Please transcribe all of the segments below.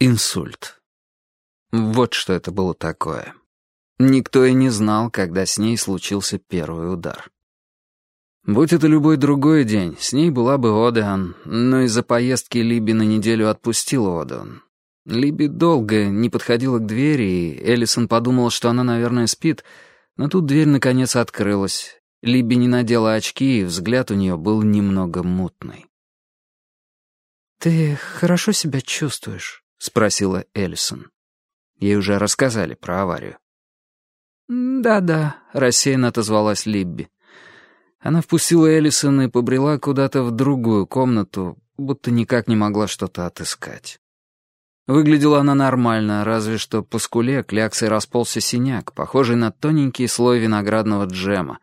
Инсульт. Вот что это было такое. Никто и не знал, когда с ней случился первый удар. Будь это любой другой день, с ней была бы Одеан, но из-за поездки Либи на неделю отпустила Одеан. Либи долго не подходила к двери, и Эллисон подумала, что она, наверное, спит, но тут дверь наконец открылась. Либи не надела очки, и взгляд у нее был немного мутный. «Ты хорошо себя чувствуешь?» — спросила Эллисон. Ей уже рассказали про аварию. «Да-да», — рассеянно отозвалась Либби. Она впустила Эллисон и побрела куда-то в другую комнату, будто никак не могла что-то отыскать. Выглядела она нормально, разве что по скуле кляксой расползся синяк, похожий на тоненький слой виноградного джема,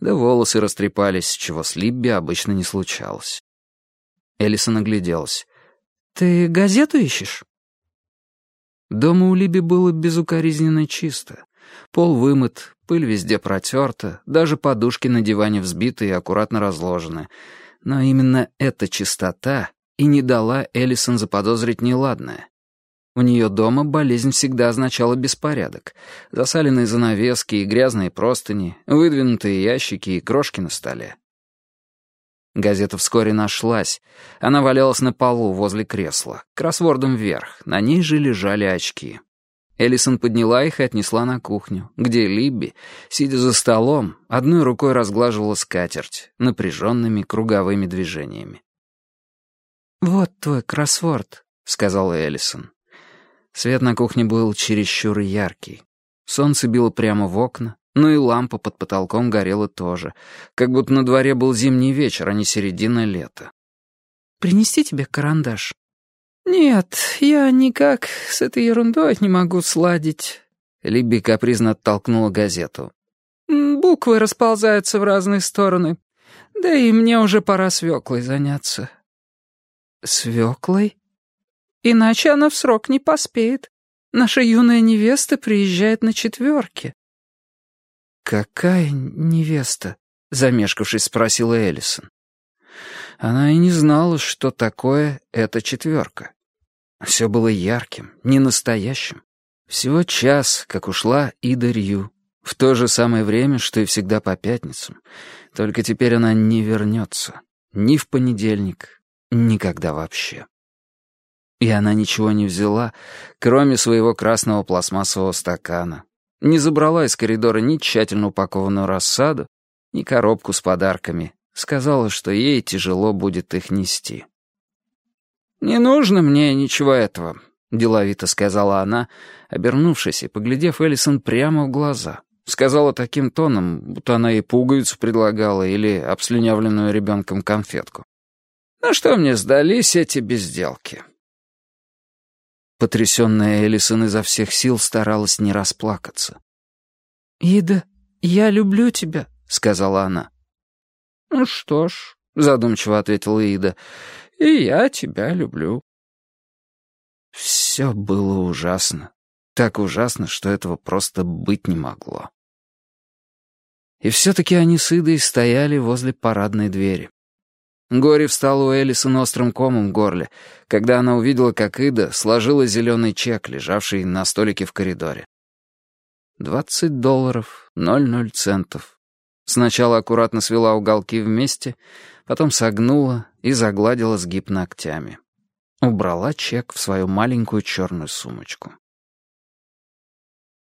да волосы растрепались, чего с Либби обычно не случалось. Элисон огляделась. «Ты газету ищешь?» Дома у Либи было безукоризненно чисто. Пол вымыт, пыль везде протерта, даже подушки на диване взбиты и аккуратно разложены. Но именно эта чистота и не дала Элисон заподозрить неладное. У нее дома болезнь всегда означала беспорядок. Засаленные занавески и грязные простыни, выдвинутые ящики и крошки на столе. Газета вскоре нашлась. Она валялась на полу возле кресла, кроссвордом вверх, на ней же лежали очки. Эллисон подняла их и отнесла на кухню, где Либби, сидя за столом, одной рукой разглаживала скатерть напряженными круговыми движениями. «Вот твой кроссворд», — сказала Эллисон. Свет на кухне был чересчур яркий. Солнце било прямо в окна, ну и лампа под потолком горела тоже, как будто на дворе был зимний вечер, а не середина лета. «Принести тебе карандаш?» «Нет, я никак с этой ерундой не могу сладить». Либби капризно оттолкнула газету. «Буквы расползаются в разные стороны. Да и мне уже пора свеклой заняться». «Свеклой?» «Иначе она в срок не поспеет. Наша юная невеста приезжает на четверке». «Какая невеста?» — замешкавшись, спросила Эллисон. Она и не знала, что такое эта четверка. Все было ярким, ненастоящим. Всего час, как ушла Ида Рью, в то же самое время, что и всегда по пятницам. Только теперь она не вернется. Ни в понедельник, никогда вообще. И она ничего не взяла, кроме своего красного пластмассового стакана, не забрала из коридора ни тщательно упакованную рассаду, ни коробку с подарками. Сказала, что ей тяжело будет их нести. «Не нужно мне ничего этого», — деловито сказала она, обернувшись и поглядев Эллисон прямо в глаза. Сказала таким тоном, будто она ей пуговицу предлагала или обслюнявленную ребенком конфетку. «На что мне сдались эти безделки?» Потрясенная Элисон изо всех сил старалась не расплакаться. «Ида, я люблю тебя», — сказала она. «Ну что ж», — задумчиво ответила Ида, — «и я тебя люблю». Все было ужасно. Так ужасно, что этого просто быть не могло. И все-таки они с Идой стояли возле парадной двери. Горе встало у Элисон острым комом в горле, когда она увидела, как Ида сложила зеленый чек, лежавший на столике в коридоре. Двадцать долларов, ноль ноль центов. Сначала аккуратно свела уголки вместе, потом согнула и загладила сгиб ногтями. Убрала чек в свою маленькую черную сумочку.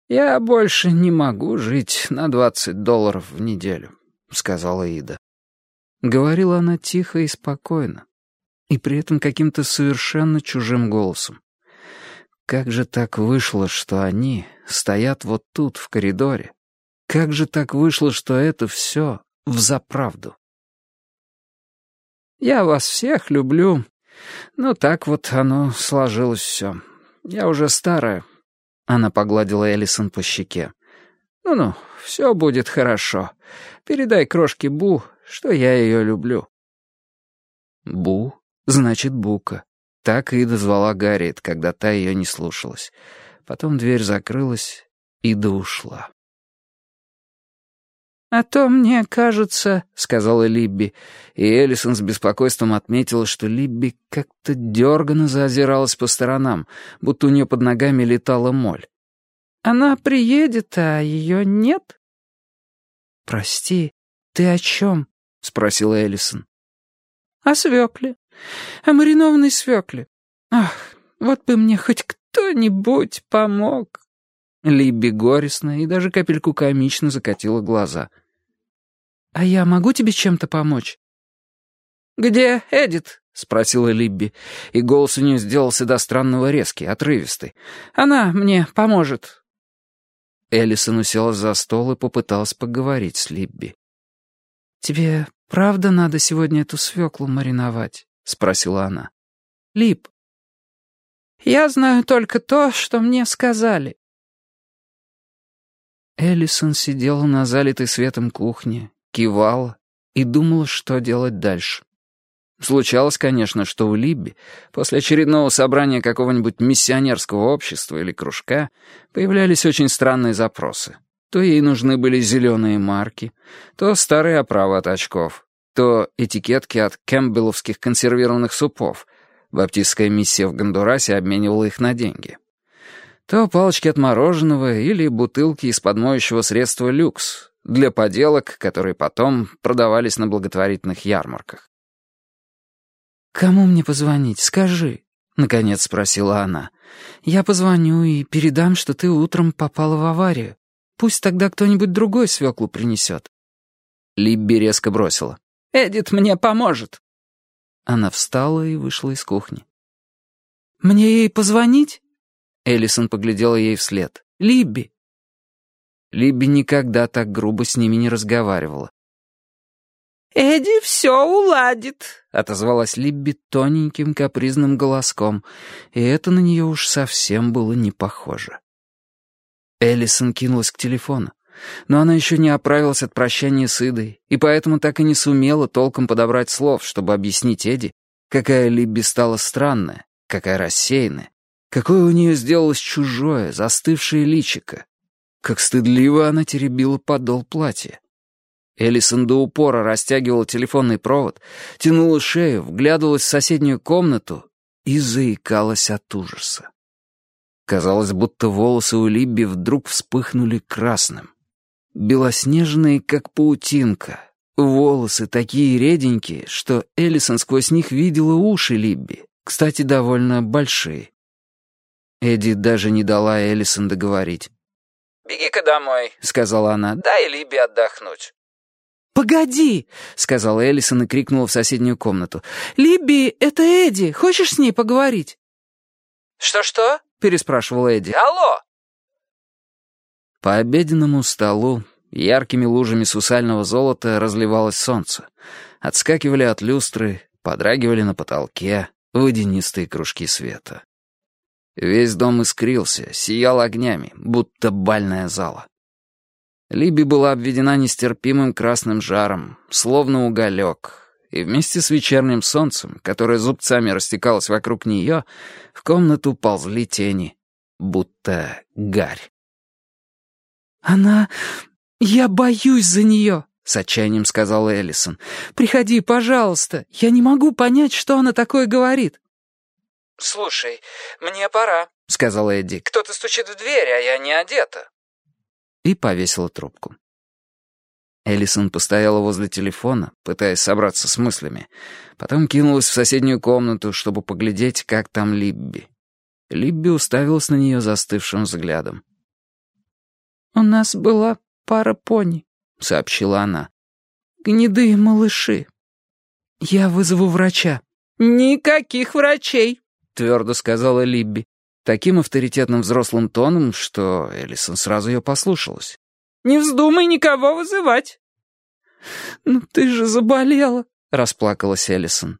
«Я больше не могу жить на двадцать долларов в неделю», — сказала Ида. Говорила она тихо и спокойно, и при этом каким-то совершенно чужим голосом. Как же так вышло, что они стоят вот тут, в коридоре? Как же так вышло, что это все взаправду? «Я вас всех люблю, но так вот оно сложилось все. Я уже старая». Она погладила Элисон по щеке. «Ну-ну, все будет хорошо. Передай крошке Бу, что я ее люблю». «Бу» значит «бука». Так Ида звала Гарриет, когда та ее не слушалась. Потом дверь закрылась, Ида ушла. «А то мне кажется», — сказала Либби, и Эллисон с беспокойством отметила, что Либби как-то дерганно заозиралась по сторонам, будто у нее под ногами летала моль. «Она приедет, а ее нет?» «Прости, ты о чем?» — спросила Эллисон. «О свекле. О маринованной свекле. Ах, вот бы мне хоть кто-нибудь помог». Либби горестно и даже капельку комично закатила глаза. «А я могу тебе чем-то помочь?» «Где Эдит?» — спросила Либби, и голос у нее сделался до странного резкий, отрывистый. «Она мне поможет». Эллисон уселась за стол и попыталась поговорить с Либби. «Тебе правда надо сегодня эту свеклу мариновать?» — спросила она. «Либ». «Я знаю только то, что мне сказали». Эллисон сидела на залитой светом кухне, кивала и думала, что делать дальше. Случалось, конечно, что у Либби после очередного собрания какого-нибудь миссионерского общества или кружка появлялись очень странные запросы. То ей нужны были зеленые марки, то старые оправы от очков, то этикетки от кэмпбелловских консервированных супов. Баптистская миссия в Гондурасе обменивала их на деньги. То палочки от мороженого или бутылки из-под моющего средства «Люкс» для поделок, которые потом продавались на благотворительных ярмарках. «Кому мне позвонить? Скажи», — наконец спросила она. «Я позвоню и передам, что ты утром попала в аварию. Пусть тогда кто-нибудь другой свеклу принесет». Либби резко бросила. «Эдит мне поможет». Она встала и вышла из кухни. «Мне ей позвонить?» Эллисон поглядела ей вслед. «Либби!» Либби никогда так грубо с ними не разговаривала. «Эдди все уладит», — отозвалась Либби тоненьким капризным голоском, и это на нее уж совсем было не похоже. Эллисон кинулась к телефону. Но она еще не оправилась от прощания с Идой, и поэтому так и не сумела толком подобрать слов, чтобы объяснить Эдди, какая Либби стала странная, какая рассеянная, какое у нее сделалось чужое, застывшее личико. Как стыдливо она теребила подол платья. Элисон до упора растягивала телефонный провод, тянула шею, вглядывалась в соседнюю комнату и заикалась от ужаса. Казалось, будто волосы у Либби вдруг вспыхнули красным. Белоснежные, как паутинка. Волосы такие реденькие, что Эллисон сквозь них видела уши Либби, кстати, довольно большие. Эдди даже не дала Эллисон договорить. «Беги-ка домой», — сказала она, — «дай Либби отдохнуть». «Погоди!» — сказала Эллисон и крикнула в соседнюю комнату. «Либби, это Эдди. Хочешь с ней поговорить?» «Что-что?» — переспрашивал Эдди. «Алло!» По обеденному столу яркими лужами сусального золота разливалось солнце. Отскакивали от люстры, подрагивали на потолке водянистые кружки света. Весь дом искрился, сиял огнями, будто бальная зала. Либи была обведена нестерпимым красным жаром, словно уголек, и вместе с вечерним солнцем, которое зубцами растекалось вокруг нее, в комнату ползли тени, будто гарь. «Она... Я боюсь за нее», — с отчаянием сказала Эллисон. «Приходи, пожалуйста. Я не могу понять, что она такое говорит». «Слушай, мне пора», — сказал Эдди. «Кто-то стучит в дверь, а я не одета». И повесила трубку. Эллисон постояла возле телефона, пытаясь собраться с мыслями. Потом кинулась в соседнюю комнату, чтобы поглядеть, как там Либби. Либби уставилась на нее застывшим взглядом. «У нас была пара пони», — сообщила она. «Гнедые малыши. Я вызову врача». «Никаких врачей», — твердо сказала Либби. Таким авторитетным взрослым тоном, что Эллисон сразу ее послушалась. «Не вздумай никого вызывать». «Ну ты же заболела», — расплакалась Эллисон.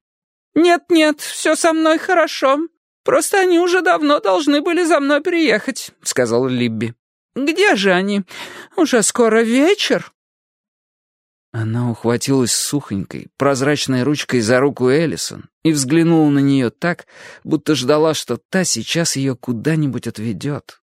«Нет-нет, все со мной хорошо. Просто они уже давно должны были за мной приехать», — сказала Либби. «Где же они? Уже скоро вечер». Она ухватилась сухонькой, прозрачной ручкой за руку Эллисон и взглянула на нее так, будто ждала, что та сейчас ее куда-нибудь отведет,